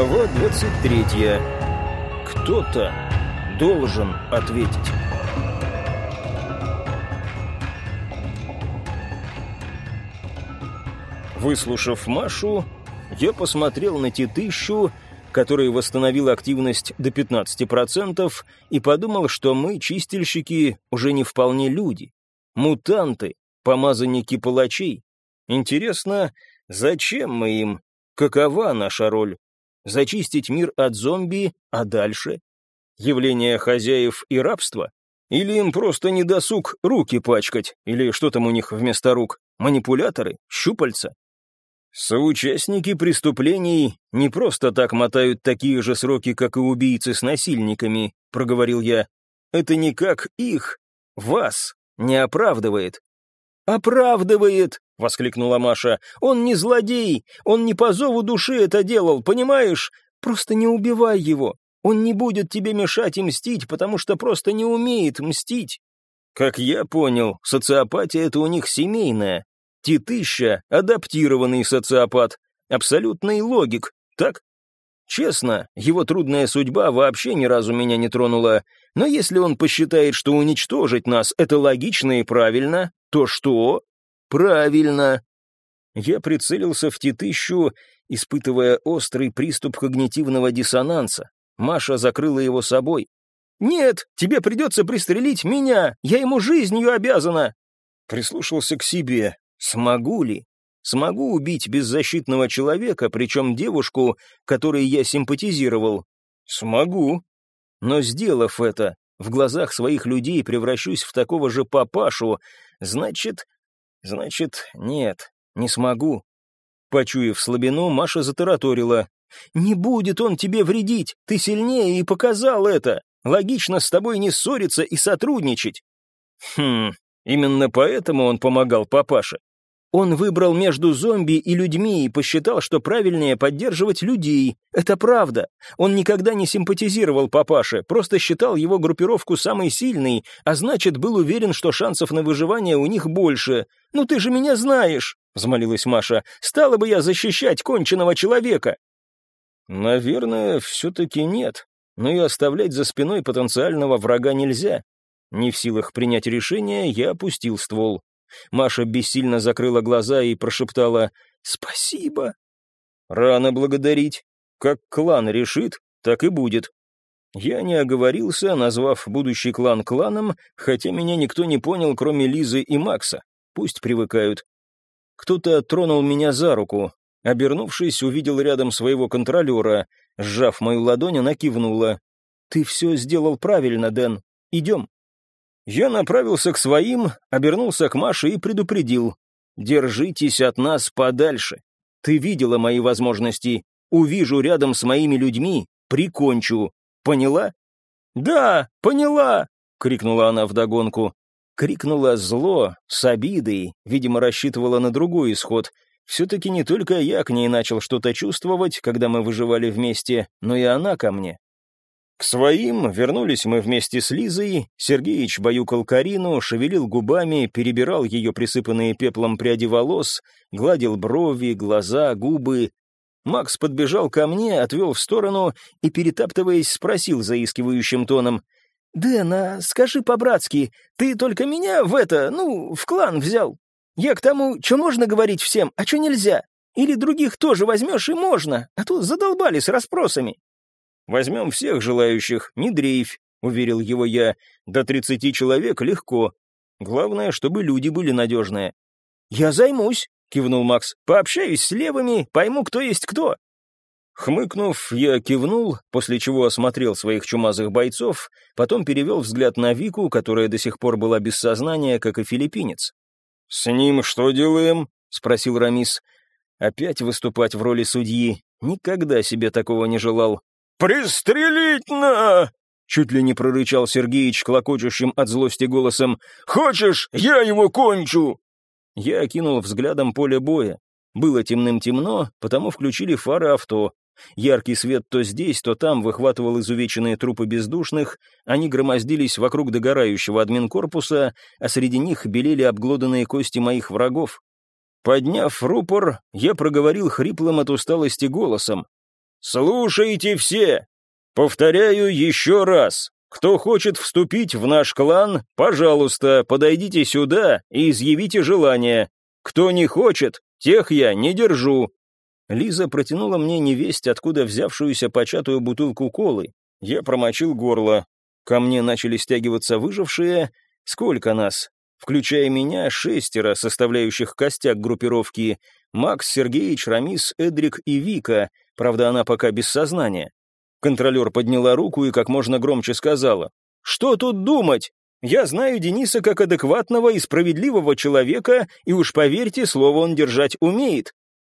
Глава 23. Кто-то должен ответить. Выслушав Машу, я посмотрел на Титыщу, который восстановил активность до 15%, и подумал, что мы, чистильщики, уже не вполне люди. Мутанты, помазанники палачей. Интересно, зачем мы им? Какова наша роль? Зачистить мир от зомби, а дальше? Явление хозяев и рабства? Или им просто не досуг руки пачкать? Или что там у них вместо рук? Манипуляторы? Щупальца? Соучастники преступлений не просто так мотают такие же сроки, как и убийцы с насильниками, проговорил я. Это никак их, вас, не оправдывает. «Оправдывает!» — воскликнула Маша. «Он не злодей! Он не по зову души это делал, понимаешь? Просто не убивай его! Он не будет тебе мешать и мстить, потому что просто не умеет мстить!» Как я понял, социопатия — это у них семейная. Титыща — адаптированный социопат, абсолютный логик, так? Честно, его трудная судьба вообще ни разу меня не тронула, но если он посчитает, что уничтожить нас — это логично и правильно, то что? Правильно. Я прицелился в Титыщу, испытывая острый приступ когнитивного диссонанса. Маша закрыла его собой. «Нет, тебе придется пристрелить меня, я ему жизнью обязана!» Прислушался к себе. «Смогу ли? Смогу убить беззащитного человека, причем девушку, которой я симпатизировал? Смогу. Но сделав это, в глазах своих людей превращусь в такого же папашу, значит... Значит, нет, не смогу. Почуяв слабину, Маша затараторила. «Не будет он тебе вредить, ты сильнее и показал это. Логично с тобой не ссориться и сотрудничать». Хм, именно поэтому он помогал папаше. Он выбрал между зомби и людьми и посчитал, что правильнее поддерживать людей. Это правда. Он никогда не симпатизировал папаше, просто считал его группировку самой сильной, а значит, был уверен, что шансов на выживание у них больше. «Ну ты же меня знаешь», — взмолилась Маша. «Стала бы я защищать конченого человека». «Наверное, все-таки нет. Но и оставлять за спиной потенциального врага нельзя. Не в силах принять решение, я опустил ствол. Маша бессильно закрыла глаза и прошептала «Спасибо». «Рано благодарить. Как клан решит, так и будет». Я не оговорился, назвав будущий клан кланом, хотя меня никто не понял, кроме Лизы и Макса. Пусть привыкают. Кто-то тронул меня за руку. Обернувшись, увидел рядом своего контролера. Сжав мою ладонь, она кивнула. «Ты все сделал правильно, Дэн. Идем». Я направился к своим, обернулся к Маше и предупредил. «Держитесь от нас подальше. Ты видела мои возможности. Увижу рядом с моими людьми, прикончу. Поняла?» «Да, поняла!» — крикнула она вдогонку. Крикнула зло, с обидой, видимо, рассчитывала на другой исход. Все-таки не только я к ней начал что-то чувствовать, когда мы выживали вместе, но и она ко мне. К своим вернулись мы вместе с Лизой, Сергеич баюкал Карину, шевелил губами, перебирал ее присыпанные пеплом пряди волос, гладил брови, глаза, губы. Макс подбежал ко мне, отвел в сторону и, перетаптываясь, спросил заискивающим тоном, «Дэн, скажи по-братски, ты только меня в это, ну, в клан взял? Я к тому, что можно говорить всем, а что нельзя? Или других тоже возьмешь и можно, а то задолбали с расспросами». Возьмем всех желающих, не дрейфь», — уверил его я. «До тридцати человек легко. Главное, чтобы люди были надежные». «Я займусь», — кивнул Макс. «Пообщаюсь с левыми, пойму, кто есть кто». Хмыкнув, я кивнул, после чего осмотрел своих чумазых бойцов, потом перевел взгляд на Вику, которая до сих пор была без сознания, как и филиппинец. «С ним что делаем?» — спросил Рамис. Опять выступать в роли судьи. Никогда себе такого не желал. «Пристрелить на!» Чуть ли не прорычал Сергеич, клокочущим от злости голосом. «Хочешь, я его кончу!» Я окинул взглядом поле боя. Было темным-темно, потому включили фары авто. Яркий свет то здесь, то там выхватывал изувеченные трупы бездушных, они громоздились вокруг догорающего админкорпуса, а среди них белели обглоданные кости моих врагов. Подняв рупор, я проговорил хриплым от усталости голосом. Слушайте все! Повторяю еще раз. Кто хочет вступить в наш клан, пожалуйста, подойдите сюда и изъявите желание. Кто не хочет, тех я не держу». Лиза протянула мне невесть, откуда взявшуюся початую бутылку колы. Я промочил горло. Ко мне начали стягиваться выжившие. Сколько нас? Включая меня, шестеро, составляющих костяк группировки. Макс, Сергеич, Рамис, Эдрик и Вика. Правда, она пока без сознания. Контролер подняла руку и как можно громче сказала. «Что тут думать? Я знаю Дениса как адекватного и справедливого человека, и уж поверьте, слово он держать умеет».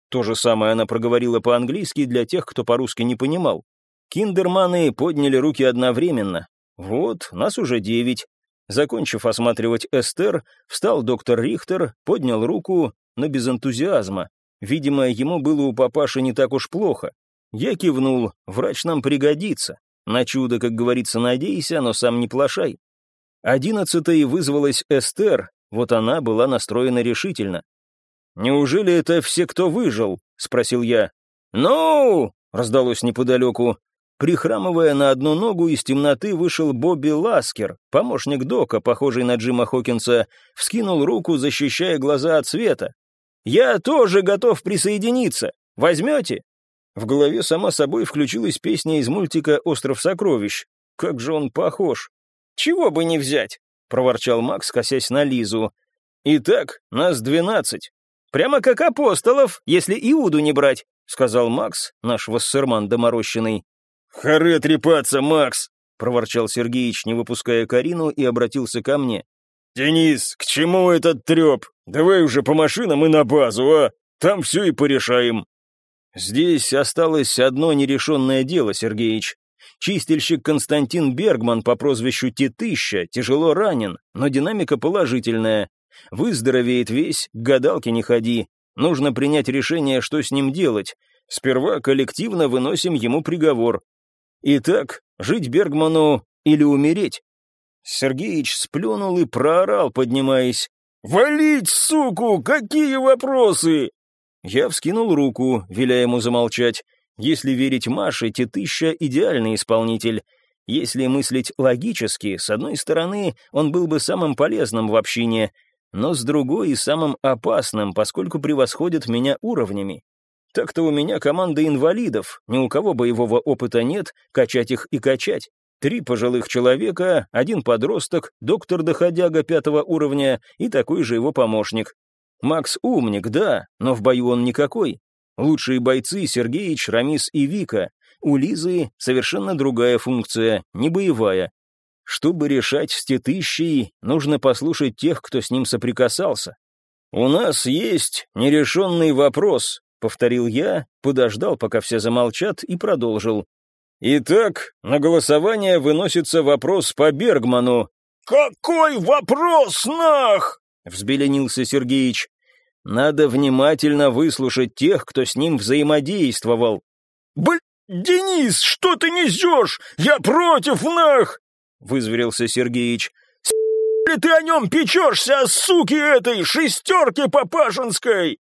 То же самое она проговорила по-английски для тех, кто по-русски не понимал. Киндерманы подняли руки одновременно. Вот, нас уже девять. Закончив осматривать Эстер, встал доктор Рихтер, поднял руку, но без энтузиазма. Видимо, ему было у папаши не так уж плохо. Я кивнул, врач нам пригодится. На чудо, как говорится, надейся, но сам не плашай. Одиннадцатой вызвалась Эстер, вот она была настроена решительно. «Неужели это все, кто выжил?» — спросил я. «Ну!» — раздалось неподалеку. Прихрамывая на одну ногу, из темноты вышел Бобби Ласкер, помощник Дока, похожий на Джима Хокинса, вскинул руку, защищая глаза от света. «Я тоже готов присоединиться. Возьмете?» В голове сама собой включилась песня из мультика «Остров сокровищ». Как же он похож. «Чего бы не взять?» — проворчал Макс, косясь на Лизу. «Итак, нас двенадцать. Прямо как апостолов, если Иуду не брать», — сказал Макс, наш вассерман доморощенный. «Харе трепаться, Макс!» — проворчал Сергеич, не выпуская Карину, и обратился ко мне. «Денис, к чему этот треп? Давай уже по машинам и на базу, а? Там все и порешаем». Здесь осталось одно нерешенное дело, Сергеич. Чистильщик Константин Бергман по прозвищу Титыща тяжело ранен, но динамика положительная. Выздоровеет весь, к гадалке не ходи. Нужно принять решение, что с ним делать. Сперва коллективно выносим ему приговор. Итак, жить Бергману или умереть? Сергеич сплюнул и проорал, поднимаясь. «Валить, суку! Какие вопросы? Я вскинул руку, веля ему замолчать. Если верить Маше, Титыща — идеальный исполнитель. Если мыслить логически, с одной стороны, он был бы самым полезным в общине, но с другой и самым опасным, поскольку превосходит меня уровнями. Так-то у меня команда инвалидов, ни у кого боевого опыта нет, качать их и качать. Три пожилых человека, один подросток, доктор-доходяга пятого уровня и такой же его помощник. Макс умник, да, но в бою он никакой. Лучшие бойцы Сергеич, Рамис и Вика. У Лизы совершенно другая функция, не боевая. Чтобы решать с тетыщей, нужно послушать тех, кто с ним соприкасался. «У нас есть нерешенный вопрос», — повторил я, подождал, пока все замолчат, и продолжил. «Итак, на голосование выносится вопрос по Бергману». «Какой вопрос, нах?» — взбеленился Сергеич. Надо внимательно выслушать тех, кто с ним взаимодействовал. «Блин, Денис, что ты несешь? Я против нах!» — вызверился Сергеич. «Ли ты о нем печешься, суки этой, шестерки папашинской?»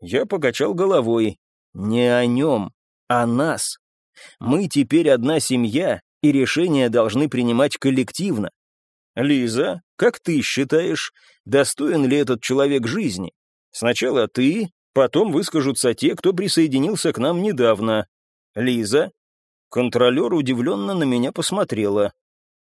Я покачал головой. «Не о нем, а нас. Мы теперь одна семья, и решения должны принимать коллективно. Лиза, как ты считаешь, достоин ли этот человек жизни?» Сначала ты, потом выскажутся те, кто присоединился к нам недавно. Лиза. Контролер удивленно на меня посмотрела.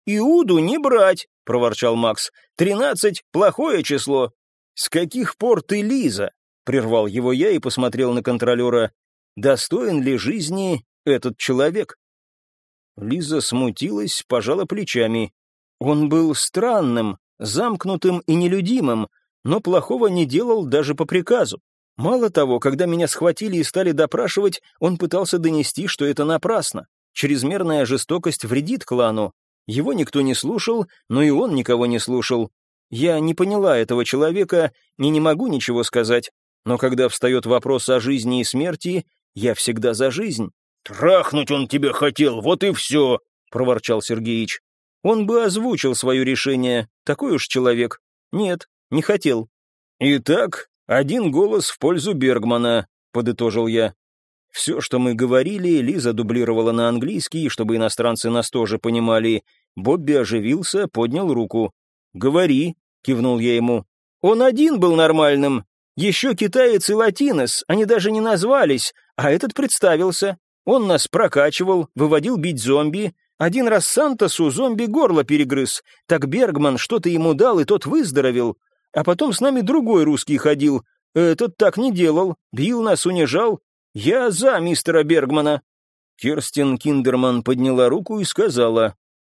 «Иуду не брать», — проворчал Макс. «Тринадцать — плохое число». «С каких пор ты Лиза?» — прервал его я и посмотрел на контролера. «Достоин ли жизни этот человек?» Лиза смутилась, пожала плечами. Он был странным, замкнутым и нелюдимым, но плохого не делал даже по приказу. Мало того, когда меня схватили и стали допрашивать, он пытался донести, что это напрасно. Чрезмерная жестокость вредит клану. Его никто не слушал, но и он никого не слушал. Я не поняла этого человека и не могу ничего сказать. Но когда встает вопрос о жизни и смерти, я всегда за жизнь. «Трахнуть он тебе хотел, вот и все», — проворчал Сергеич. Он бы озвучил свое решение, такой уж человек. Нет, не хотел. «Итак, один голос в пользу Бергмана», — подытожил я. Все, что мы говорили, Лиза дублировала на английский, чтобы иностранцы нас тоже понимали. Бобби оживился, поднял руку. «Говори», — кивнул я ему. «Он один был нормальным. Еще китаец и латинос, они даже не назвались, а этот представился. Он нас прокачивал, выводил бить зомби. Один раз Сантосу зомби горло перегрыз. Так Бергман что-то ему дал, и тот выздоровел. А потом с нами другой русский ходил. Этот так не делал, бил нас, унижал. Я за мистера Бергмана». Керстин Киндерман подняла руку и сказала,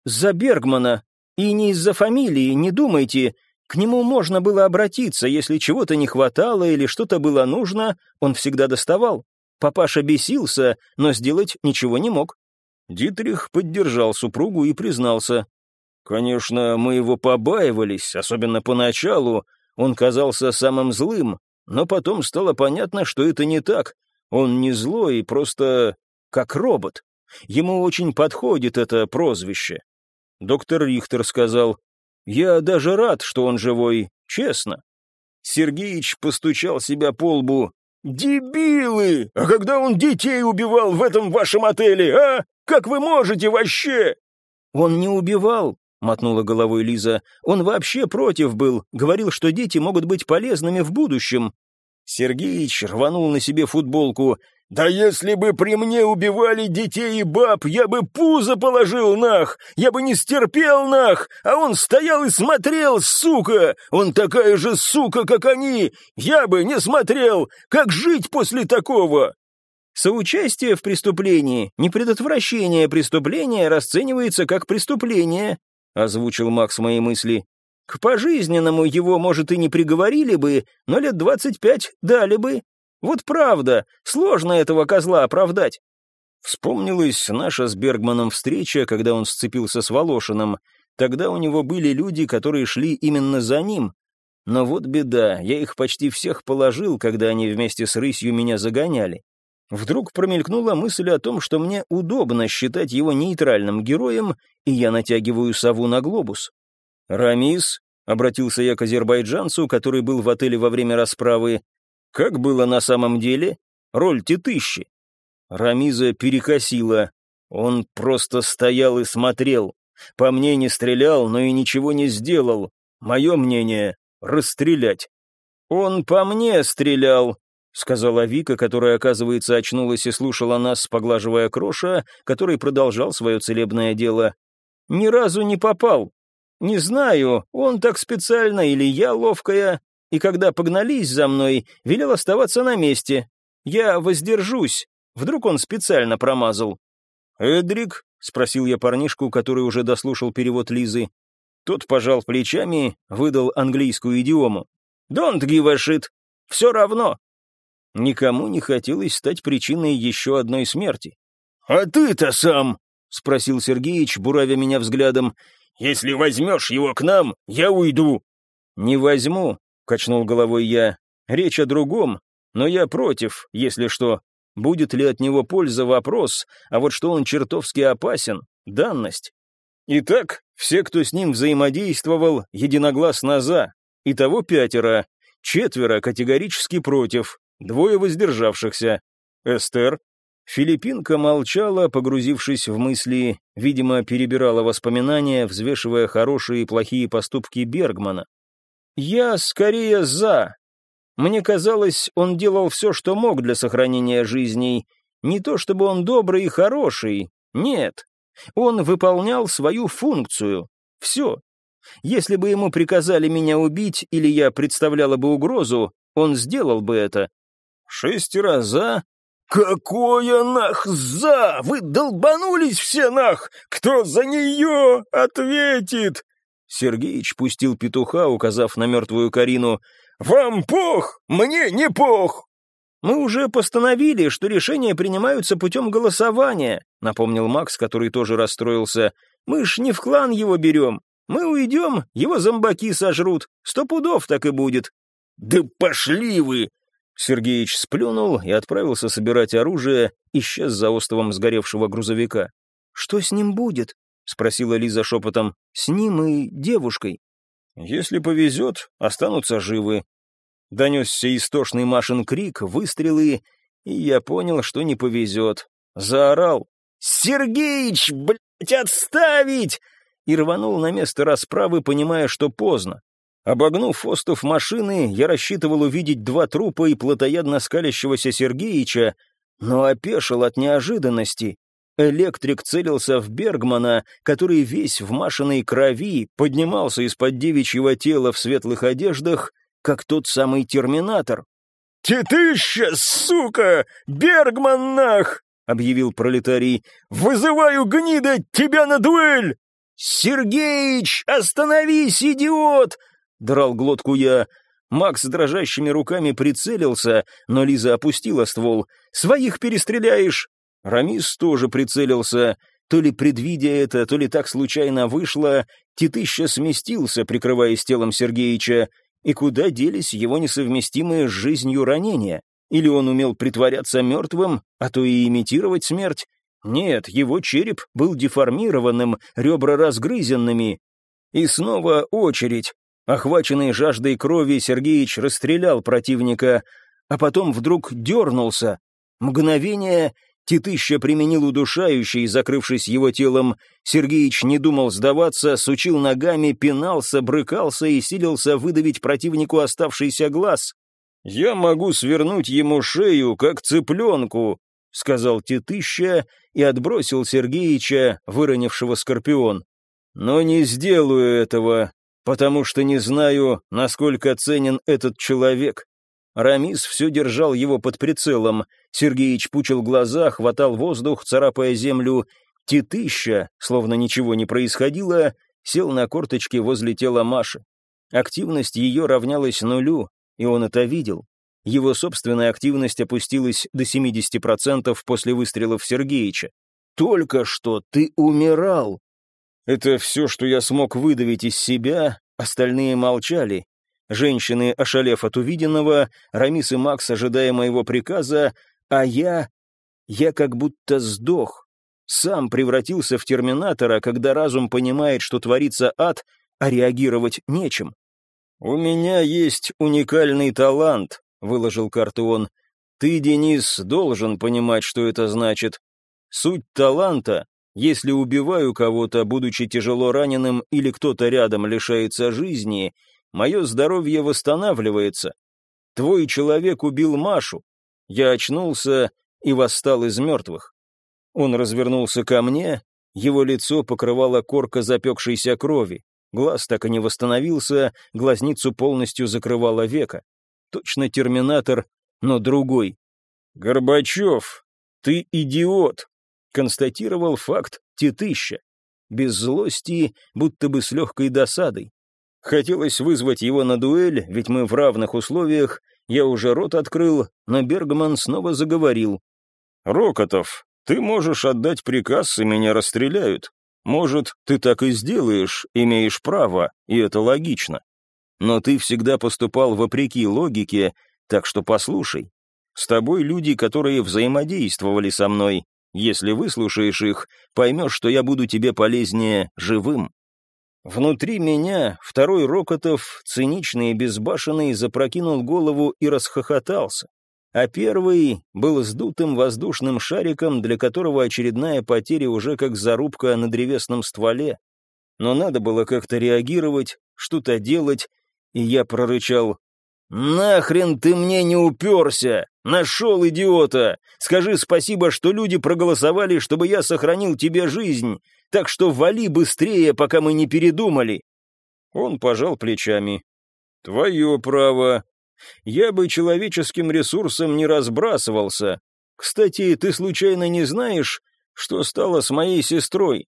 «За Бергмана. И не из-за фамилии, не думайте. К нему можно было обратиться, если чего-то не хватало или что-то было нужно, он всегда доставал. Папаша бесился, но сделать ничего не мог». Дитрих поддержал супругу и признался. «Конечно, мы его побаивались, особенно поначалу. Он казался самым злым, но потом стало понятно, что это не так. Он не злой, просто как робот. Ему очень подходит это прозвище. Доктор Рихтер сказал, «Я даже рад, что он живой, честно». Сергеич постучал себя по лбу. «Дебилы! А когда он детей убивал в этом вашем отеле, а? Как вы можете вообще?» «Он не убивал», — мотнула головой Лиза. «Он вообще против был, говорил, что дети могут быть полезными в будущем». Сергеич рванул на себе футболку. «Да если бы при мне убивали детей и баб, я бы пузо положил, нах! Я бы не стерпел, нах! А он стоял и смотрел, сука! Он такая же сука, как они! Я бы не смотрел! Как жить после такого?» Соучастие в преступлении, непредотвращение преступления расценивается как преступление, озвучил Макс мои мысли. К пожизненному его, может, и не приговорили бы, но лет двадцать пять дали бы. Вот правда, сложно этого козла оправдать. Вспомнилась наша с Бергманом встреча, когда он сцепился с Волошиным. Тогда у него были люди, которые шли именно за ним. Но вот беда, я их почти всех положил, когда они вместе с рысью меня загоняли. Вдруг промелькнула мысль о том, что мне удобно считать его нейтральным героем, и я натягиваю сову на глобус. «Рамис», — обратился я к азербайджанцу, который был в отеле во время расправы, как было на самом деле? Роль тетыщи. Рамиза перекосила. Он просто стоял и смотрел. По мне не стрелял, но и ничего не сделал. Мое мнение — расстрелять. «Он по мне стрелял», — сказала Вика, которая, оказывается, очнулась и слушала нас, поглаживая кроша, который продолжал свое целебное дело. «Ни разу не попал. Не знаю, он так специально или я ловкая, и когда погнались за мной, велел оставаться на месте. Я воздержусь, вдруг он специально промазал. «Эдрик?» — спросил я парнишку, который уже дослушал перевод Лизы. Тот пожал плечами, выдал английскую идиому. «Don't give. Все равно». Никому не хотелось стать причиной еще одной смерти. «А ты-то сам?» — спросил Сергеич, буравя меня взглядом. «Если возьмешь его к нам, я уйду». «Не возьму», качнул головой я. Речь о другом, но я против, если что. Будет ли от него польза вопрос, а вот что он чертовски опасен, данность. Итак, все, кто с ним взаимодействовал, единогласно за. Итого пятеро, четверо категорически против, двое воздержавшихся. Эстер. Филиппинка молчала, погрузившись в мысли, видимо, перебирала воспоминания, взвешивая хорошие и плохие поступки Бергмана. Я скорее за. Мне казалось, он делал все, что мог для сохранения жизней. Не то чтобы он добрый и хороший, нет. Он выполнял свою функцию. Все. Если бы ему приказали меня убить или я представляла бы угрозу, он сделал бы это. Шестеро за. «Какое нах за? Вы долбанулись все нах! Кто за нее ответит?» Сергеич пустил петуха, указав на мертвую Карину. «Вам пох! Мне не пох!» «Мы уже постановили, что решения принимаются путем голосования», напомнил Макс, который тоже расстроился. «Мы ж не в клан его берем. Мы уйдем, его зомбаки сожрут. Сто пудов так и будет». «Да пошли вы!» Сергеич сплюнул и отправился собирать оружие, исчез за островом сгоревшего грузовика. «Что с ним будет?» — спросила Лиза шепотом. «С ним и девушкой». «Если повезет, останутся живы». Донесся истошный Машин крик, выстрелы. И я понял, что не повезет. Заорал. «Сергеич, блядь, отставить!» И рванул на место расправы, понимая, что поздно. Обогнув остов машины, я рассчитывал увидеть два трупа и плотоядно скалящегося Сергеича, но опешил от неожиданности. Электрик целился в Бергмана, который весь в машиной крови поднимался из-под девичьего тела в светлых одеждах, как тот самый терминатор. «Тетыща, сука! Бергман нах!» — объявил пролетарий. «Вызываю, гнида, тебя на дуэль!» «Сергеич, остановись, идиот!» — драл глотку я. Макс дрожащими руками прицелился, но Лиза опустила ствол. «Своих перестреляешь!» Рамис тоже прицелился. То ли предвидя это, то ли так случайно вышло, Титыща сместился, прикрываясь телом Сергеича. И куда делись его несовместимые с жизнью ранения? Или он умел притворяться мертвым, а то и имитировать смерть? Нет, его череп был деформированным, ребра разгрызенными. И снова очередь. Охваченный жаждой крови, Сергеич расстрелял противника, а потом вдруг дернулся. Мгновение Титыща применил удушающий, закрывшись его телом. Сергеич не думал сдаваться, сучил ногами, пинался, брыкался и силился выдавить противнику оставшийся глаз. «Я могу свернуть ему шею, как цыпленку», — сказал Титыща и отбросил Сергеича, выронившего скорпион. «Но не сделаю этого потому что не знаю, насколько ценен этот человек. Рамис все держал его под прицелом. Сергеич пучил глаза, хватал воздух, царапая землю. Титыща, словно ничего не происходило, сел на корточки возле тела Маши. Активность ее равнялась нулю, и он это видел. Его собственная активность опустилась до 70% после выстрелов Сергеича. «Только что ты умирал!» Это все, что я смог выдавить из себя, остальные молчали. Женщины, ошалев от увиденного, Рамис и Макс, ожидая моего приказа, а я... Я как будто сдох. Сам превратился в терминатора, когда разум понимает, что творится ад, а реагировать нечем. «У меня есть уникальный талант», — выложил карту он. «Ты, Денис, должен понимать, что это значит. Суть таланта если убиваю кого-то, будучи тяжело раненым, или кто-то рядом лишается жизни, мое здоровье восстанавливается. Твой человек убил Машу. Я очнулся и восстал из мертвых. Он развернулся ко мне, его лицо покрывало корка запекшейся крови. Глаз так и не восстановился, глазницу полностью закрывало века. Точно терминатор, но другой. «Горбачев, ты идиот!» констатировал факт Титыща. Без злости, будто бы с легкой досадой. Хотелось вызвать его на дуэль, ведь мы в равных условиях, я уже рот открыл, но Бергман снова заговорил. «Рокотов, ты можешь отдать приказ, и меня расстреляют. Может, ты так и сделаешь, имеешь право, и это логично. Но ты всегда поступал вопреки логике, так что послушай. С тобой люди, которые взаимодействовали со мной, если выслушаешь их, поймешь, что я буду тебе полезнее живым». Внутри меня второй Рокотов, циничный и безбашенный, запрокинул голову и расхохотался. А первый был сдутым воздушным шариком, для которого очередная потеря уже как зарубка на древесном стволе. Но надо было как-то реагировать, что-то делать, и я прорычал «Нахрен ты мне не уперся? Нашел идиота! Скажи спасибо, что люди проголосовали, чтобы я сохранил тебе жизнь, так что вали быстрее, пока мы не передумали!» Он пожал плечами. «Твое право. Я бы человеческим ресурсом не разбрасывался. Кстати, ты случайно не знаешь, что стало с моей сестрой?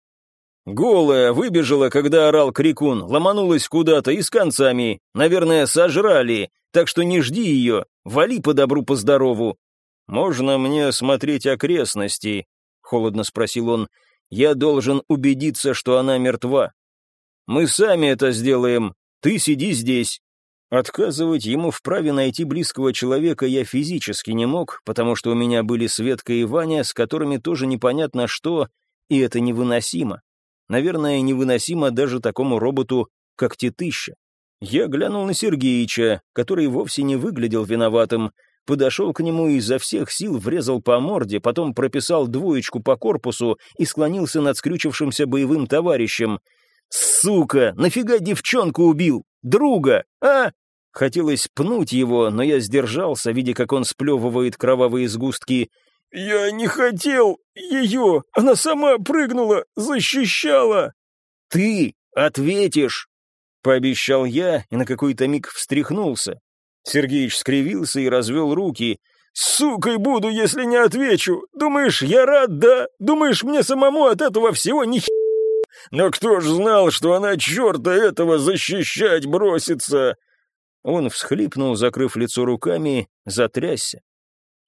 Голая, выбежала, когда орал крикун, ломанулась куда-то и с концами. Наверное, сожрали, так что не жди ее, вали по добру, по здорову. «Можно мне осмотреть окрестности?» — холодно спросил он. «Я должен убедиться, что она мертва. Мы сами это сделаем, ты сиди здесь». Отказывать ему в праве найти близкого человека я физически не мог, потому что у меня были Светка и Ваня, с которыми тоже непонятно что, и это невыносимо. Наверное, невыносимо даже такому роботу, как Титыща. Я глянул на Сергеича, который вовсе не выглядел виноватым. Подошел к нему и изо всех сил врезал по морде, потом прописал двоечку по корпусу и склонился над скрючившимся боевым товарищем. «Сука! Нафига девчонку убил? Друга, а?» Хотелось пнуть его, но я сдержался, видя, как он сплевывает кровавые сгустки. «Я не хотел ее! Она сама прыгнула, защищала!» «Ты ответишь!» — пообещал я и на какой-то миг встряхнулся. Сергеич скривился и развел руки. «Сукой буду, если не отвечу! Думаешь, я рад, да? Думаешь, мне самому от этого всего ни Но кто ж знал, что она черта этого защищать бросится?» Он всхлипнул, закрыв лицо руками, затрясся.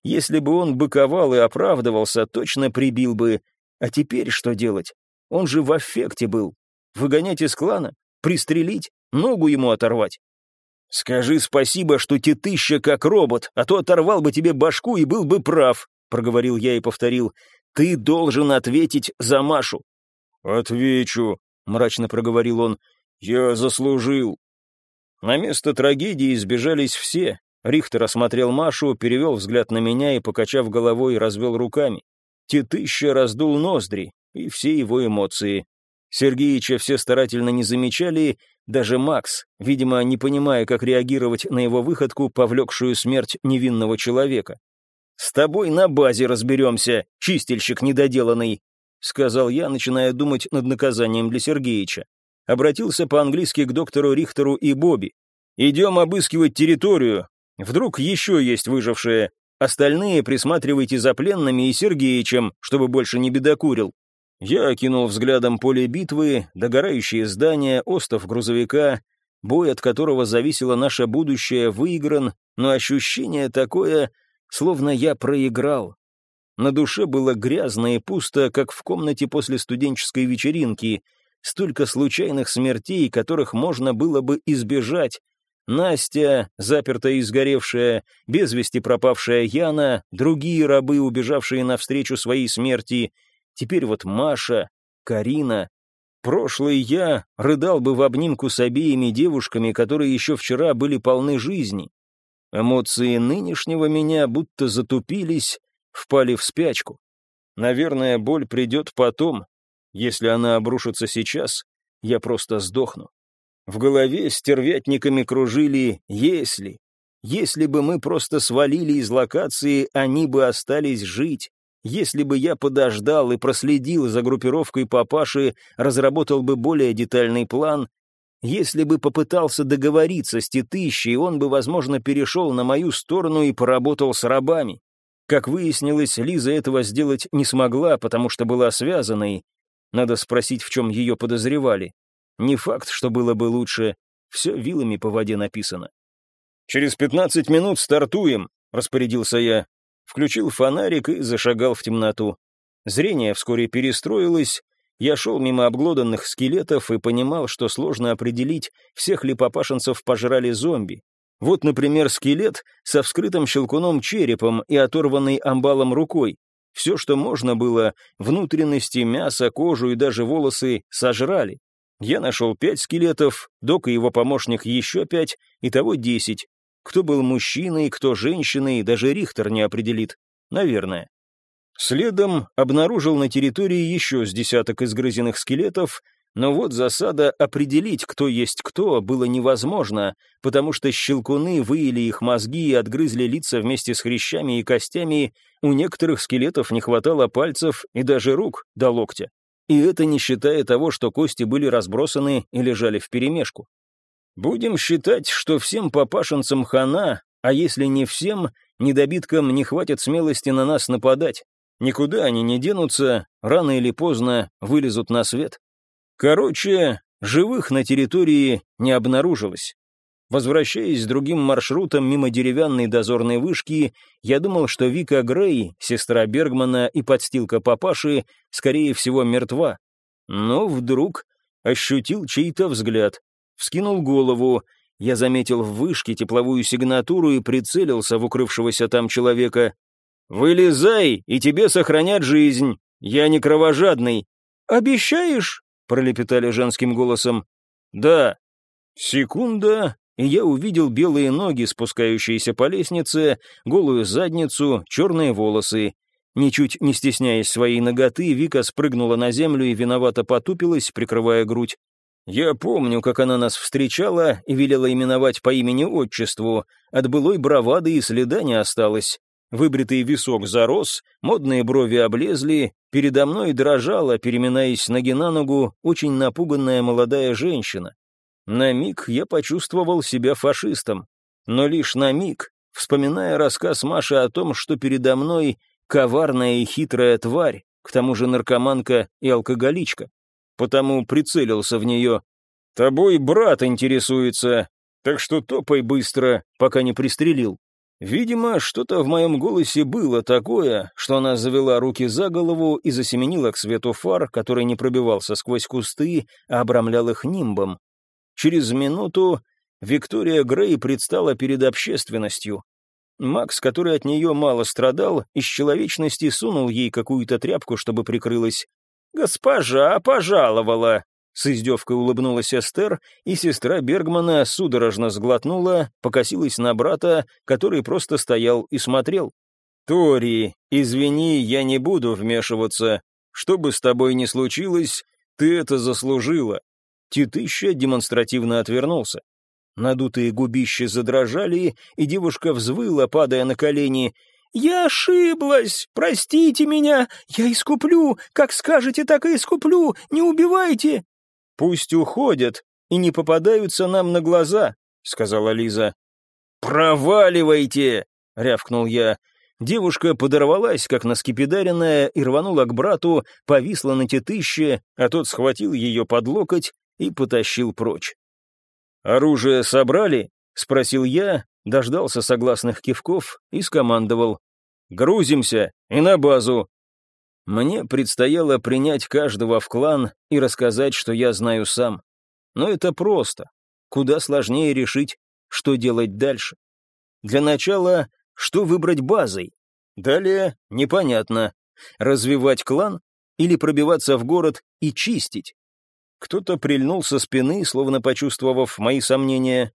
Если бы он быковал и оправдывался, точно прибил бы. А теперь что делать? Он же в аффекте был. Выгонять из клана? Пристрелить? Ногу ему оторвать? «Скажи спасибо, что тетыща как робот, а то оторвал бы тебе башку и был бы прав», — проговорил я и повторил. «Ты должен ответить за Машу». «Отвечу», — мрачно проговорил он. «Я заслужил». На место трагедии сбежались все. Рихтер осмотрел Машу, перевел взгляд на меня и, покачав головой, развел руками. Тетыща раздул ноздри, и все его эмоции. Сергеича все старательно не замечали, даже Макс, видимо, не понимая, как реагировать на его выходку, повлекшую смерть невинного человека. «С тобой на базе разберемся, чистильщик недоделанный», сказал я, начиная думать над наказанием для Сергеича обратился по-английски к доктору Рихтеру и Бобби. «Идем обыскивать территорию. Вдруг еще есть выжившие. Остальные присматривайте за пленными и Сергеичем, чтобы больше не бедокурил». Я окинул взглядом поле битвы, догорающие здания, остов грузовика, бой, от которого зависело наше будущее, выигран, но ощущение такое, словно я проиграл. На душе было грязно и пусто, как в комнате после студенческой вечеринки — столько случайных смертей, которых можно было бы избежать. Настя, запертая и сгоревшая, без вести пропавшая Яна, другие рабы, убежавшие навстречу своей смерти, теперь вот Маша, Карина. Прошлый я рыдал бы в обнимку с обеими девушками, которые еще вчера были полны жизни. Эмоции нынешнего меня будто затупились, впали в спячку. Наверное, боль придет потом, если она обрушится сейчас, я просто сдохну. В голове стервятниками кружили «если». Если бы мы просто свалили из локации, они бы остались жить. Если бы я подождал и проследил за группировкой папаши, разработал бы более детальный план, если бы попытался договориться с Титыщей, он бы, возможно, перешел на мою сторону и поработал с рабами. Как выяснилось, Лиза этого сделать не смогла, потому что была связанной, надо спросить, в чем ее подозревали. Не факт, что было бы лучше. Все вилами по воде написано. «Через пятнадцать минут стартуем», — распорядился я. Включил фонарик и зашагал в темноту. Зрение вскоре перестроилось. Я шел мимо обглоданных скелетов и понимал, что сложно определить, всех ли папашенцев пожрали зомби. Вот, например, скелет со вскрытым щелкуном черепом и оторванной амбалом рукой. Все, что можно было, внутренности, мясо, кожу и даже волосы сожрали. Я нашел пять скелетов, док и его помощник еще пять, итого десять. Кто был мужчиной, кто женщиной, даже Рихтер не определит. Наверное. Следом обнаружил на территории еще с десяток изгрызенных скелетов, но вот засада определить, кто есть кто, было невозможно, потому что щелкуны выели их мозги и отгрызли лица вместе с хрящами и костями, у некоторых скелетов не хватало пальцев и даже рук до локтя. И это не считая того, что кости были разбросаны и лежали вперемешку. Будем считать, что всем папашенцам хана, а если не всем, недобиткам не хватит смелости на нас нападать. Никуда они не денутся, рано или поздно вылезут на свет. Короче, живых на территории не обнаружилось. Возвращаясь другим маршрутом мимо деревянной дозорной вышки, я думал, что Вика Грей, сестра Бергмана и подстилка папаши, скорее всего, мертва. Но вдруг ощутил чей-то взгляд. Вскинул голову. Я заметил в вышке тепловую сигнатуру и прицелился в укрывшегося там человека. «Вылезай, и тебе сохранят жизнь. Я не кровожадный». «Обещаешь?» — пролепетали женским голосом. «Да». Секунда, и я увидел белые ноги, спускающиеся по лестнице, голую задницу, черные волосы. Ничуть не стесняясь своей ноготы, Вика спрыгнула на землю и виновато потупилась, прикрывая грудь. Я помню, как она нас встречала и велела именовать по имени-отчеству. От былой бравады и следа не осталось. Выбритый висок зарос, модные брови облезли, передо мной дрожала, переминаясь ноги на ногу, очень напуганная молодая женщина. На миг я почувствовал себя фашистом, но лишь на миг, вспоминая рассказ Маши о том, что передо мной коварная и хитрая тварь, к тому же наркоманка и алкоголичка. Потому прицелился в нее. «Тобой брат интересуется, так что топай быстро, пока не пристрелил». Видимо, что-то в моем голосе было такое, что она завела руки за голову и засеменила к свету фар, который не пробивался сквозь кусты, а обрамлял их нимбом. Через минуту Виктория Грей предстала перед общественностью. Макс, который от нее мало страдал, из человечности сунул ей какую-то тряпку, чтобы прикрылась. «Госпожа пожаловала!» С издевкой улыбнулась Эстер, и сестра Бергмана судорожно сглотнула, покосилась на брата, который просто стоял и смотрел. «Тори, извини, я не буду вмешиваться. Что бы с тобой ни случилось, ты это заслужила». Титыща демонстративно отвернулся. Надутые губища задрожали, и девушка взвыла, падая на колени. «Я ошиблась! Простите меня! Я искуплю! Как скажете, так и искуплю! Не убивайте!» «Пусть уходят и не попадаются нам на глаза», — сказала Лиза. «Проваливайте!» — рявкнул я. Девушка подорвалась, как наскепидаренная, и рванула к брату, повисла на тетыще, а тот схватил ее под локоть и потащил прочь. «Оружие собрали?» — спросил я, дождался согласных кивков и скомандовал. «Грузимся и на базу!» Мне предстояло принять каждого в клан и рассказать, что я знаю сам. Но это просто. Куда сложнее решить, что делать дальше. Для начала, что выбрать базой? Далее, непонятно. Развивать клан или пробиваться в город и чистить? Кто-то прильнул со спины, словно почувствовав мои сомнения.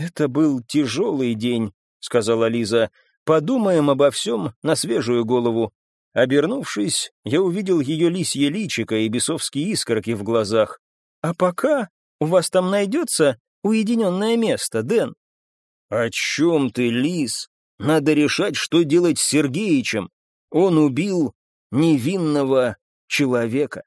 «Это был тяжелый день», — сказала Лиза. «Подумаем обо всем на свежую голову. Обернувшись, я увидел ее лисье личико и бесовские искорки в глазах. «А пока у вас там найдется уединенное место, Дэн?» «О чем ты, лис? Надо решать, что делать с Сергеичем. Он убил невинного человека».